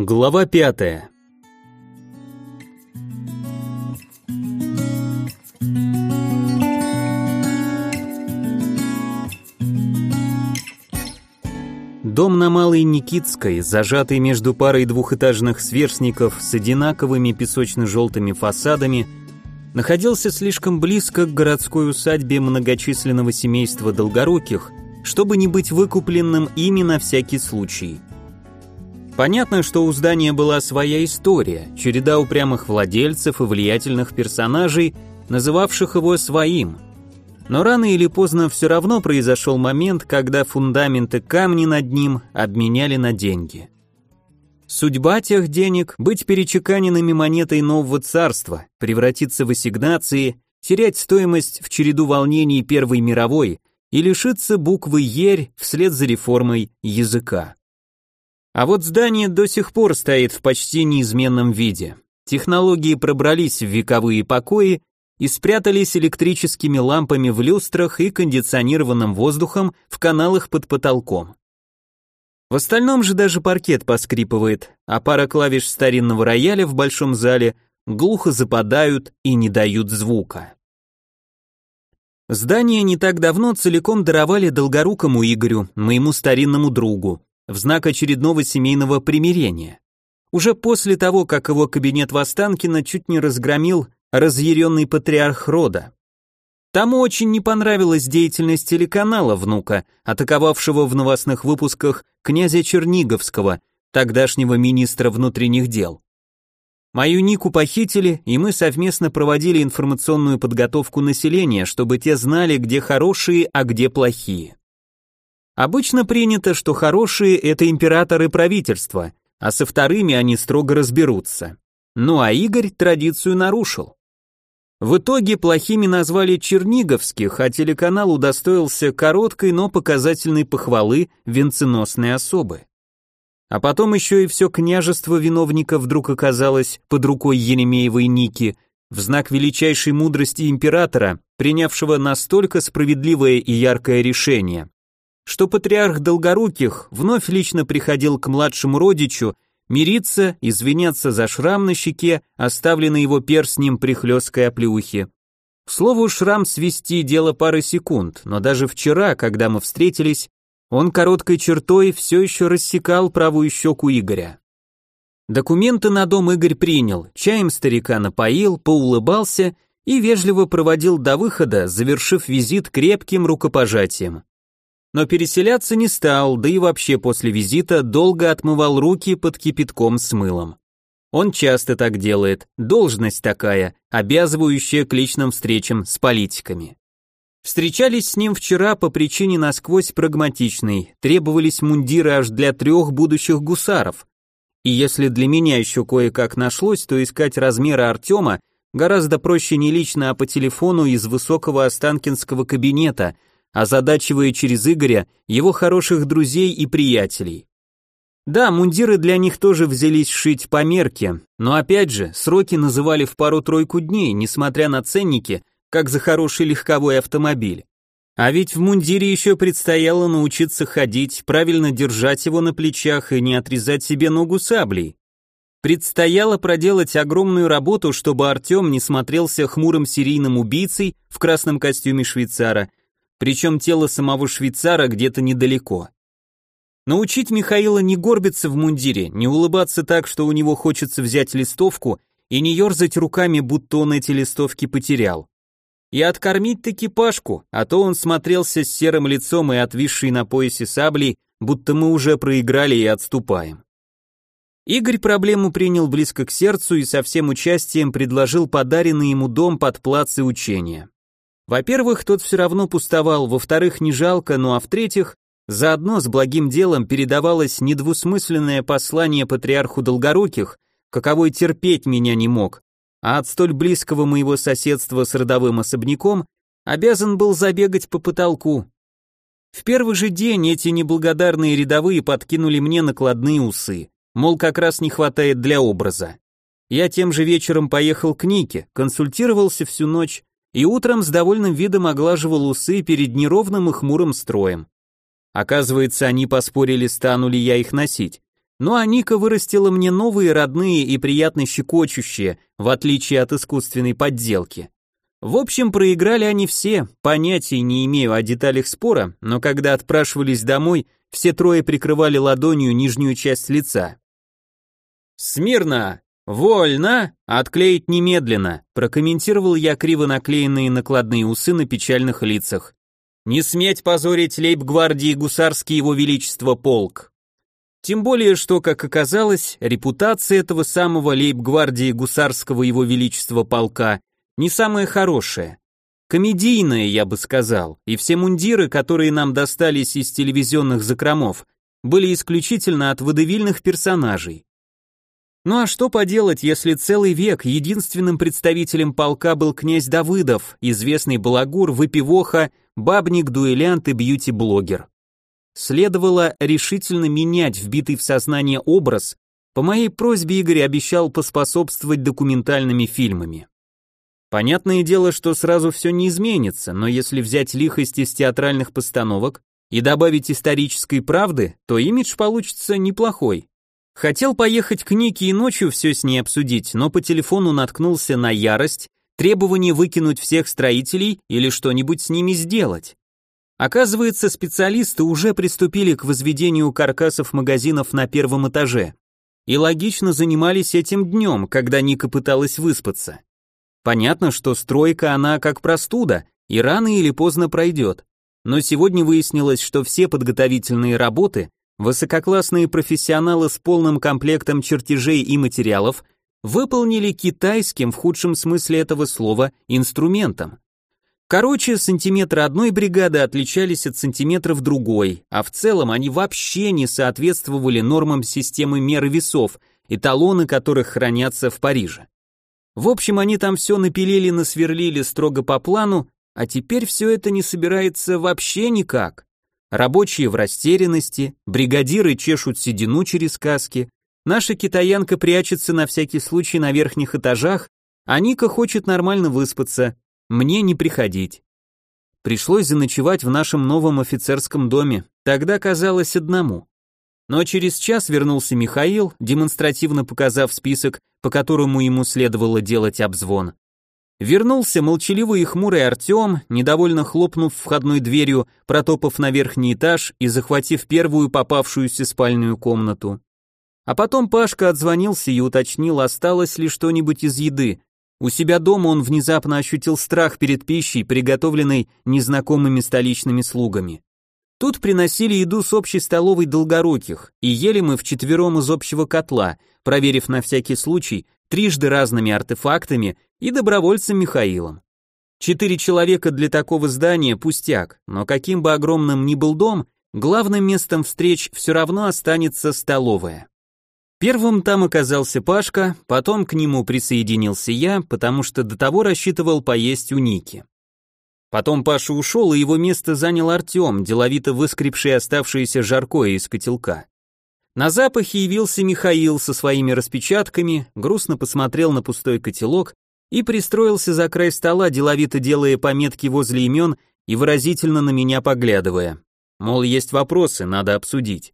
Глава пятая. Дом на Малой Никитской, зажатый между парой двухэтажных сверстников с одинаковыми песочно-желтыми фасадами, находился слишком близко к городской усадьбе многочисленного семейства Долгоруких, чтобы не быть выкупленным ими на всякий случай. Понятно, что у здания была своя история, череда упрямых владельцев и влиятельных персонажей, называвших его своим. Но рано или поздно все равно произошел момент, когда фундаменты камни над ним обменяли на деньги. Судьба тех денег – быть перечеканенными монетой нового царства, превратиться в ассигнации, терять стоимость в череду волнений Первой мировой и лишиться буквы «Ерь» вслед за реформой языка. А вот здание до сих пор стоит в почти неизменном виде. Технологии пробрались в вековые покои и спрятались электрическими лампами в люстрах и кондиционированным воздухом в каналах под потолком. В остальном же даже паркет поскрипывает, а пара клавиш старинного рояля в большом зале глухо западают и не дают звука. Здание не так давно целиком даровали долгорукому Игорю, моему старинному другу в знак очередного семейного примирения. Уже после того, как его кабинет в Останкино чуть не разгромил разъяренный патриарх рода. Тому очень не понравилась деятельность телеканала внука, атаковавшего в новостных выпусках князя Черниговского, тогдашнего министра внутренних дел. Мою нику похитили, и мы совместно проводили информационную подготовку населения, чтобы те знали, где хорошие, а где плохие. Обычно принято, что хорошие – это императоры и правительство, а со вторыми они строго разберутся. Ну а Игорь традицию нарушил. В итоге плохими назвали черниговских, а телеканал удостоился короткой, но показательной похвалы венценосной особы. А потом еще и все княжество виновника вдруг оказалось под рукой Еремеевой Ники в знак величайшей мудрости императора, принявшего настолько справедливое и яркое решение что патриарх Долгоруких вновь лично приходил к младшему родичу мириться, извиняться за шрам на щеке, оставленный его перстнем при хлесткой оплеухе. К слову, шрам свести дело пары секунд, но даже вчера, когда мы встретились, он короткой чертой все еще рассекал правую щеку Игоря. Документы на дом Игорь принял, чаем старика напоил, поулыбался и вежливо проводил до выхода, завершив визит крепким рукопожатием но переселяться не стал, да и вообще после визита долго отмывал руки под кипятком с мылом. Он часто так делает, должность такая, обязывающая к личным встречам с политиками. Встречались с ним вчера по причине насквозь прагматичной, требовались мундиры аж для трех будущих гусаров. И если для меня еще кое-как нашлось, то искать размеры Артема гораздо проще не лично, а по телефону из высокого останкинского кабинета – озадачивая через Игоря его хороших друзей и приятелей. Да, мундиры для них тоже взялись шить по мерке, но опять же, сроки называли в пару-тройку дней, несмотря на ценники, как за хороший легковой автомобиль. А ведь в мундире еще предстояло научиться ходить, правильно держать его на плечах и не отрезать себе ногу саблей. Предстояло проделать огромную работу, чтобы Артем не смотрелся хмурым серийным убийцей в красном костюме швейцара причем тело самого швейцара где-то недалеко. Научить Михаила не горбиться в мундире, не улыбаться так, что у него хочется взять листовку, и не ерзать руками, будто он эти листовки потерял. И откормить таки Пашку, а то он смотрелся с серым лицом и отвисший на поясе саблей, будто мы уже проиграли и отступаем. Игорь проблему принял близко к сердцу и со всем участием предложил подаренный ему дом под плац и учения. Во-первых, тот все равно пустовал, во-вторых, не жалко, ну а в-третьих, заодно с благим делом передавалось недвусмысленное послание патриарху Долгоруких, каковой терпеть меня не мог, а от столь близкого моего соседства с родовым особняком обязан был забегать по потолку. В первый же день эти неблагодарные рядовые подкинули мне накладные усы, мол, как раз не хватает для образа. Я тем же вечером поехал к Нике, консультировался всю ночь, и утром с довольным видом оглаживал усы перед неровным и хмурым строем. Оказывается, они поспорили, стану ли я их носить. Ну а Ника вырастила мне новые родные и приятно щекочущие, в отличие от искусственной подделки. В общем, проиграли они все, понятия не имею о деталях спора, но когда отпрашивались домой, все трое прикрывали ладонью нижнюю часть лица. «Смирно! Вольно! Отклеить немедленно!» прокомментировал я криво наклеенные накладные усы на печальных лицах. «Не сметь позорить лейб-гвардии гусарский его величество полк!» Тем более, что, как оказалось, репутация этого самого лейб-гвардии гусарского его величества полка не самая хорошая. Комедийная, я бы сказал, и все мундиры, которые нам достались из телевизионных закромов, были исключительно от водевильных персонажей. Ну а что поделать, если целый век единственным представителем полка был князь Давыдов, известный балагур, выпивоха, бабник, дуэлянт и бьюти-блогер. Следовало решительно менять вбитый в сознание образ, по моей просьбе Игорь обещал поспособствовать документальными фильмами. Понятное дело, что сразу все не изменится, но если взять лихость из театральных постановок и добавить исторической правды, то имидж получится неплохой. Хотел поехать к Нике и ночью все с ней обсудить, но по телефону наткнулся на ярость, требование выкинуть всех строителей или что-нибудь с ними сделать. Оказывается, специалисты уже приступили к возведению каркасов магазинов на первом этаже. И логично занимались этим днем, когда Ника пыталась выспаться. Понятно, что стройка она как простуда, и рано или поздно пройдет. Но сегодня выяснилось, что все подготовительные работы высококлассные профессионалы с полным комплектом чертежей и материалов выполнили китайским в худшем смысле этого слова инструментом. Короче, сантиметры одной бригады отличались от сантиметров другой, а в целом они вообще не соответствовали нормам системы меры весов, эталоны которых хранятся в Париже. В общем, они там все напилили, насверлили строго по плану, а теперь все это не собирается вообще никак. Рабочие в растерянности, бригадиры чешут седину через каски, наша китаянка прячется на всякий случай на верхних этажах, а Ника хочет нормально выспаться, мне не приходить. Пришлось заночевать в нашем новом офицерском доме, тогда казалось одному. Но через час вернулся Михаил, демонстративно показав список, по которому ему следовало делать обзвон. Вернулся молчаливый и хмурый Артем, недовольно хлопнув входной дверью, протопав на верхний этаж и захватив первую попавшуюся спальную комнату. А потом Пашка отзвонился и уточнил, осталось ли что-нибудь из еды, у себя дома он внезапно ощутил страх перед пищей, приготовленной незнакомыми столичными слугами. Тут приносили еду с общей столовой долгоруких, и ели мы вчетвером из общего котла, проверив на всякий случай трижды разными артефактами и добровольцем Михаилом. Четыре человека для такого здания пустяк, но каким бы огромным ни был дом, главным местом встреч все равно останется столовая. Первым там оказался Пашка, потом к нему присоединился я, потому что до того рассчитывал поесть у Ники. Потом Паша ушел, и его место занял Артем, деловито выскребший оставшееся жаркое из котелка. На запахе явился Михаил со своими распечатками, грустно посмотрел на пустой котелок и пристроился за край стола, деловито делая пометки возле имен и выразительно на меня поглядывая. Мол, есть вопросы, надо обсудить.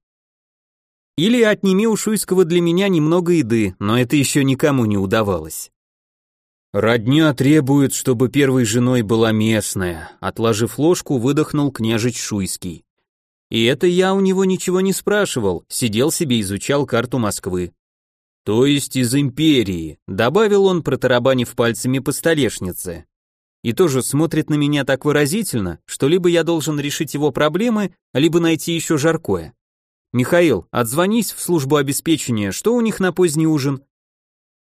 Или отними у Шуйского для меня немного еды, но это еще никому не удавалось. Родня требует, чтобы первой женой была местная, отложив ложку, выдохнул княжич Шуйский. И это я у него ничего не спрашивал, сидел себе изучал карту Москвы. То есть из империи, добавил он, протарабанив пальцами по столешнице. И тоже смотрит на меня так выразительно, что либо я должен решить его проблемы, либо найти еще жаркое. «Михаил, отзвонись в службу обеспечения, что у них на поздний ужин?»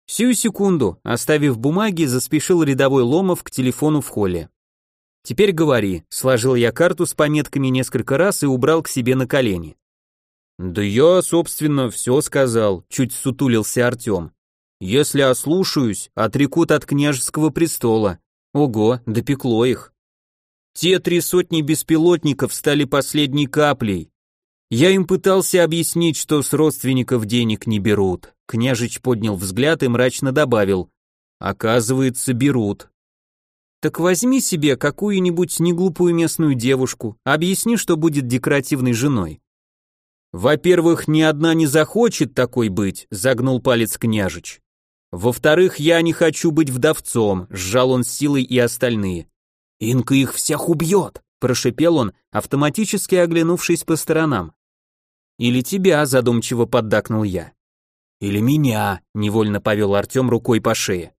Сию секунду, оставив бумаги, заспешил рядовой Ломов к телефону в холле. «Теперь говори», сложил я карту с пометками несколько раз и убрал к себе на колени. «Да я, собственно, все сказал», чуть сутулился Артем. «Если ослушаюсь, отрекут от княжеского престола. Ого, допекло их». Те три сотни беспилотников стали последней каплей, я им пытался объяснить, что с родственников денег не берут. Княжич поднял взгляд и мрачно добавил. Оказывается, берут. Так возьми себе какую-нибудь неглупую местную девушку, объясни, что будет декоративной женой. Во-первых, ни одна не захочет такой быть, загнул палец княжич. Во-вторых, я не хочу быть вдовцом, сжал он с силой и остальные. Инка их всех убьет, прошипел он, автоматически оглянувшись по сторонам. Или тебя, задумчиво поддакнул я. Или меня, невольно повел Артем рукой по шее.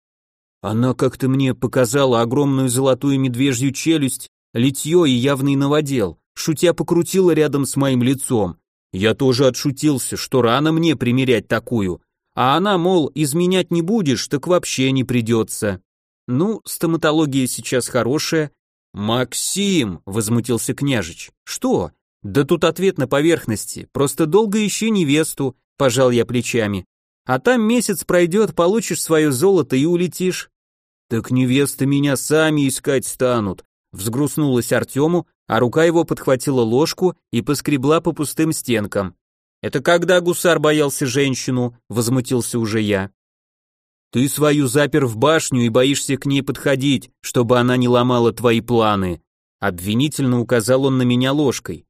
Она как-то мне показала огромную золотую медвежью челюсть, литье и явный новодел, шутя покрутила рядом с моим лицом. Я тоже отшутился, что рано мне примерять такую, а она, мол, изменять не будешь, так вообще не придется. Ну, стоматология сейчас хорошая. Максим, возмутился княжич. Что? Да тут ответ на поверхности, просто долго ищи невесту, пожал я плечами. А там месяц пройдет, получишь свое золото и улетишь. Так невесты меня сами искать станут, взгрустнулась Артему, а рука его подхватила ложку и поскребла по пустым стенкам. Это когда гусар боялся женщину, возмутился уже я. Ты свою запер в башню и боишься к ней подходить, чтобы она не ломала твои планы. Обвинительно указал он на меня ложкой.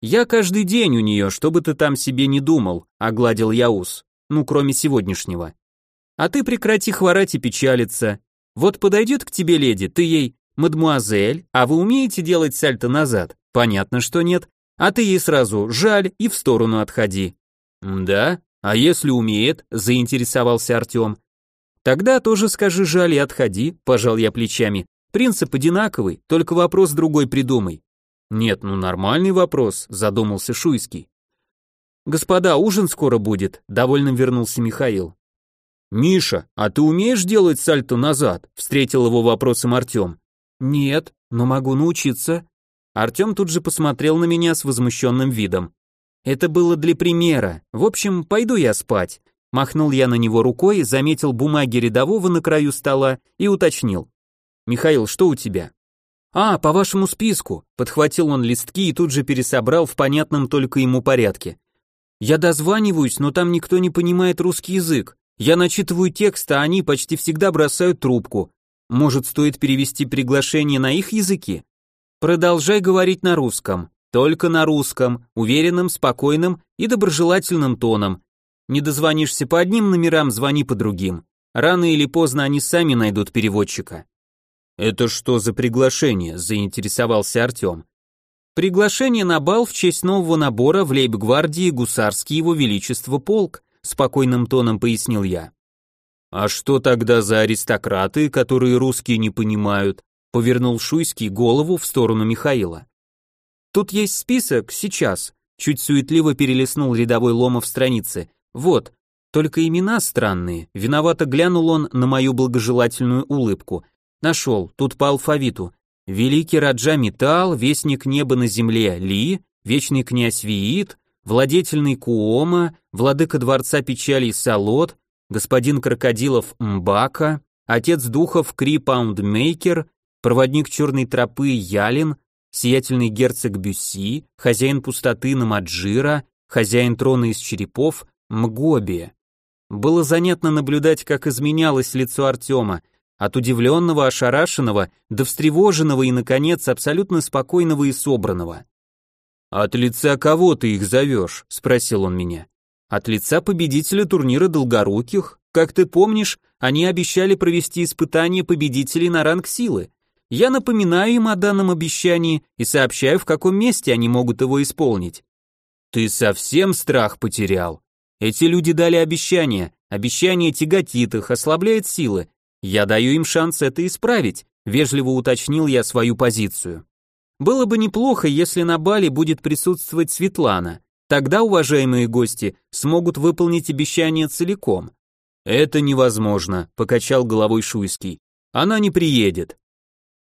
Я каждый день у нее, что бы ты там себе не думал, огладил я ус. Ну, кроме сегодняшнего. А ты прекрати хворать и печалиться. Вот подойдет к тебе леди, ты ей, мадмуазель, а вы умеете делать сальто назад? Понятно, что нет. А ты ей сразу жаль и в сторону отходи. Да? А если умеет? Заинтересовался Артем. Тогда тоже скажи жаль и отходи, пожал я плечами. Принцип одинаковый, только вопрос другой придумай. Нет, ну нормальный вопрос, задумался Шуйский. Господа, ужин скоро будет, довольно вернулся Михаил. Миша, а ты умеешь делать сальто назад? встретил его вопросом Артем. Нет, но могу научиться. Артем тут же посмотрел на меня с возмущенным видом. Это было для примера. В общем, пойду я спать. Махнул я на него рукой, заметил бумаги рядового на краю стола и уточнил. «Михаил, что у тебя?» «А, по вашему списку», — подхватил он листки и тут же пересобрал в понятном только ему порядке. «Я дозваниваюсь, но там никто не понимает русский язык. Я начитываю текст, а они почти всегда бросают трубку. Может, стоит перевести приглашение на их языке? Продолжай говорить на русском, только на русском, уверенным, спокойным и доброжелательным тоном, не дозвонишься по одним номерам, звони по другим. Рано или поздно они сами найдут переводчика. Это что за приглашение? заинтересовался Артем. Приглашение на бал в честь нового набора в лейб-гвардии гусарский его величество полк, спокойным тоном пояснил я. А что тогда за аристократы, которые русские не понимают? Повернул Шуйский голову в сторону Михаила. Тут есть список, сейчас. Чуть суетливо перелистнул рядовой Ломов страницы. Вот, только имена странные. Виновато глянул он на мою благожелательную улыбку. Нашел, тут по алфавиту. Великий Раджа Металл, Вестник Неба на Земле Ли, Вечный Князь Виит, Владетельный Куома, Владыка Дворца Печалей Салот, Господин Крокодилов Мбака, Отец Духов Кри Паундмейкер, Проводник Черной Тропы Ялин, Сиятельный Герцог Бюсси, Хозяин Пустоты Намаджира, Хозяин Трона из Черепов, Мгоби. Было занятно наблюдать, как изменялось лицо Артема, от удивленного, ошарашенного до встревоженного и, наконец, абсолютно спокойного и собранного. «От лица кого ты их зовешь?» – спросил он меня. «От лица победителя турнира Долгоруких. Как ты помнишь, они обещали провести испытание победителей на ранг силы. Я напоминаю им о данном обещании и сообщаю, в каком месте они могут его исполнить». «Ты совсем страх потерял?» Эти люди дали обещание, обещание тяготит их, ослабляет силы. Я даю им шанс это исправить, вежливо уточнил я свою позицию. Было бы неплохо, если на бале будет присутствовать Светлана. Тогда уважаемые гости смогут выполнить обещание целиком. Это невозможно, покачал головой Шуйский. Она не приедет.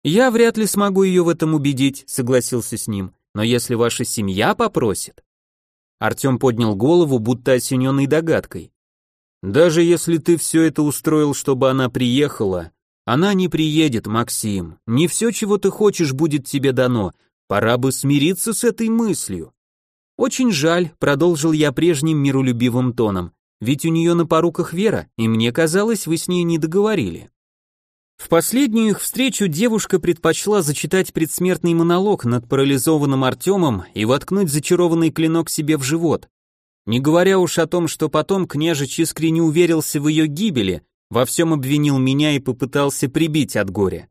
Я вряд ли смогу ее в этом убедить, согласился с ним. Но если ваша семья попросит, Артем поднял голову, будто осененный догадкой. «Даже если ты все это устроил, чтобы она приехала, она не приедет, Максим. Не все, чего ты хочешь, будет тебе дано. Пора бы смириться с этой мыслью». «Очень жаль», — продолжил я прежним миролюбивым тоном, «ведь у нее на поруках Вера, и мне казалось, вы с ней не договорили». В последнюю их встречу девушка предпочла зачитать предсмертный монолог над парализованным Артемом и воткнуть зачарованный клинок себе в живот. Не говоря уж о том, что потом княжич искренне уверился в ее гибели, во всем обвинил меня и попытался прибить от горя.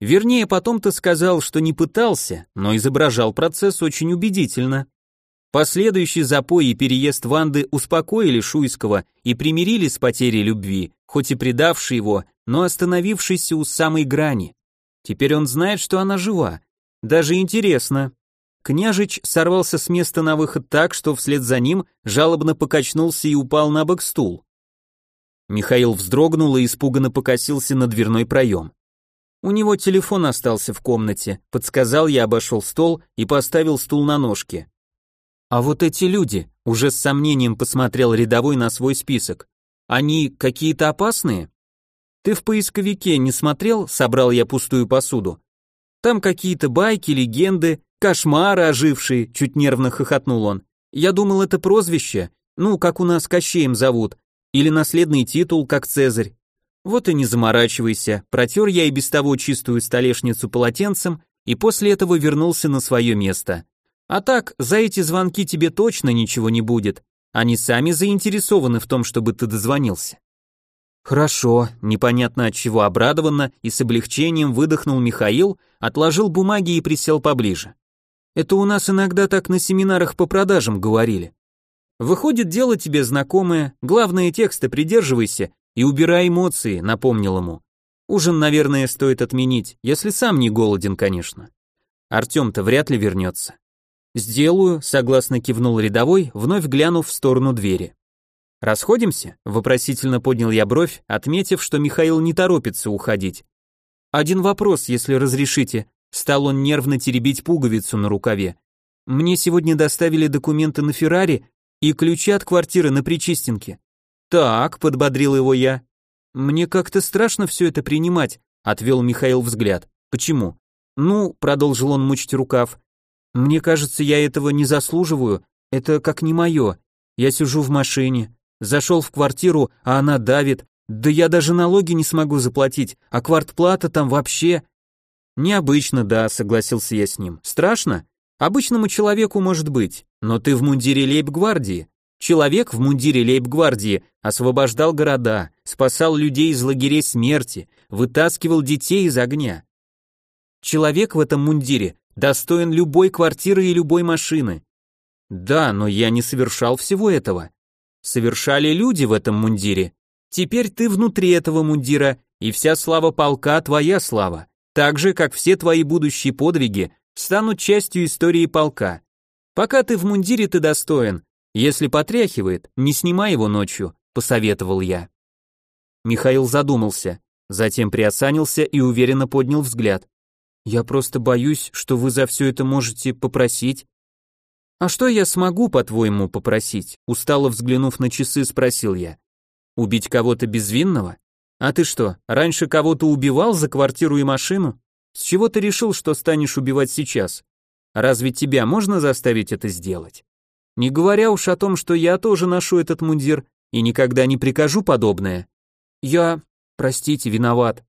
Вернее, потом-то сказал, что не пытался, но изображал процесс очень убедительно. Последующий запой и переезд Ванды успокоили Шуйского и примирили с потерей любви, хоть и предавший его, но остановившийся у самой грани. Теперь он знает, что она жива. Даже интересно. Княжич сорвался с места на выход так, что вслед за ним жалобно покачнулся и упал на бок стул. Михаил вздрогнул и испуганно покосился на дверной проем. У него телефон остался в комнате, подсказал я, обошел стол и поставил стул на ножки. А вот эти люди, уже с сомнением посмотрел рядовой на свой список. Они какие-то опасные? Ты в поисковике не смотрел? Собрал я пустую посуду. Там какие-то байки, легенды, кошмары ожившие, чуть нервно хохотнул он. Я думал, это прозвище, ну, как у нас Кощеем зовут, или наследный титул, как Цезарь. Вот и не заморачивайся, протер я и без того чистую столешницу полотенцем и после этого вернулся на свое место. А так, за эти звонки тебе точно ничего не будет. Они сами заинтересованы в том, чтобы ты дозвонился. Хорошо, непонятно от чего обрадованно и с облегчением выдохнул Михаил, отложил бумаги и присел поближе. Это у нас иногда так на семинарах по продажам говорили. Выходит, дело тебе знакомое, главное тексты придерживайся и убирай эмоции, напомнил ему. Ужин, наверное, стоит отменить, если сам не голоден, конечно. Артем-то вряд ли вернется. «Сделаю», — согласно кивнул рядовой, вновь глянув в сторону двери. «Расходимся?» — вопросительно поднял я бровь, отметив, что Михаил не торопится уходить. «Один вопрос, если разрешите», — стал он нервно теребить пуговицу на рукаве. «Мне сегодня доставили документы на Феррари и ключи от квартиры на Причистенке». «Так», — подбодрил его я. «Мне как-то страшно все это принимать», — отвел Михаил взгляд. «Почему?» «Ну», — продолжил он мучить рукав, мне кажется, я этого не заслуживаю, это как не мое. Я сижу в машине, зашел в квартиру, а она давит, да я даже налоги не смогу заплатить, а квартплата там вообще... Необычно, да, согласился я с ним. Страшно? Обычному человеку может быть, но ты в мундире лейб-гвардии. Человек в мундире лейб-гвардии освобождал города, спасал людей из лагерей смерти, вытаскивал детей из огня. Человек в этом мундире достоин любой квартиры и любой машины. Да, но я не совершал всего этого. Совершали люди в этом мундире. Теперь ты внутри этого мундира, и вся слава полка твоя слава, так же, как все твои будущие подвиги станут частью истории полка. Пока ты в мундире, ты достоин. Если потряхивает, не снимай его ночью, посоветовал я. Михаил задумался, затем приосанился и уверенно поднял взгляд. Я просто боюсь, что вы за все это можете попросить. А что я смогу, по-твоему, попросить? Устало взглянув на часы, спросил я. Убить кого-то безвинного? А ты что, раньше кого-то убивал за квартиру и машину? С чего ты решил, что станешь убивать сейчас? Разве тебя можно заставить это сделать? Не говоря уж о том, что я тоже ношу этот мундир и никогда не прикажу подобное. Я, простите, виноват.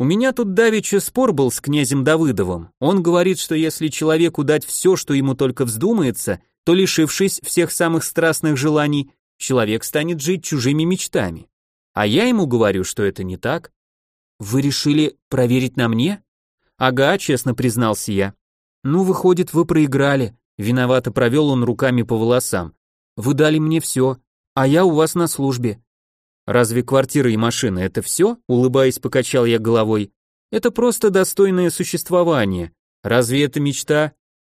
У меня тут давеча спор был с князем Давыдовым. Он говорит, что если человеку дать все, что ему только вздумается, то, лишившись всех самых страстных желаний, человек станет жить чужими мечтами. А я ему говорю, что это не так. Вы решили проверить на мне? Ага, честно признался я. Ну, выходит, вы проиграли. Виновато провел он руками по волосам. Вы дали мне все, а я у вас на службе. Разве квартира и машина это все? Улыбаясь, покачал я головой. Это просто достойное существование. Разве это мечта?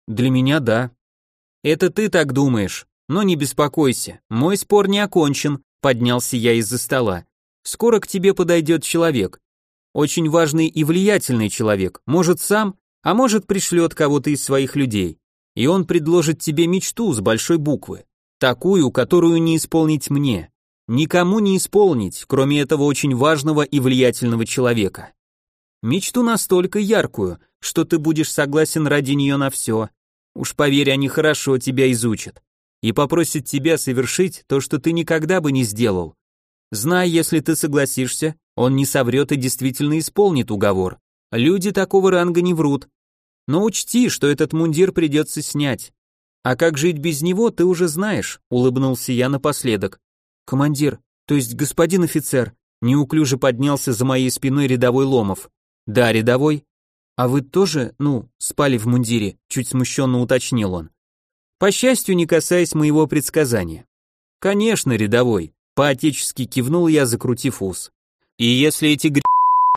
Для меня да. Это ты так думаешь. Но не беспокойся, мой спор не окончен, поднялся я из-за стола. Скоро к тебе подойдет человек. Очень важный и влиятельный человек, может сам, а может пришлет кого-то из своих людей. И он предложит тебе мечту с большой буквы, такую, которую не исполнить мне никому не исполнить, кроме этого очень важного и влиятельного человека. Мечту настолько яркую, что ты будешь согласен ради нее на все. Уж поверь, они хорошо тебя изучат и попросят тебя совершить то, что ты никогда бы не сделал. Знай, если ты согласишься, Он не соврет и действительно исполнит уговор. Люди такого ранга не врут. Но учти, что этот мундир придется снять. А как жить без него, ты уже знаешь, улыбнулся я напоследок. Командир, то есть господин офицер, неуклюже поднялся за моей спиной рядовой Ломов. Да, рядовой. А вы тоже, ну, спали в мундире, чуть смущенно уточнил он. По счастью, не касаясь моего предсказания. Конечно, рядовой, поотечески кивнул я, закрутив ус. И если эти гр...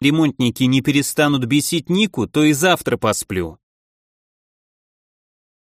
ремонтники не перестанут бесить Нику, то и завтра посплю.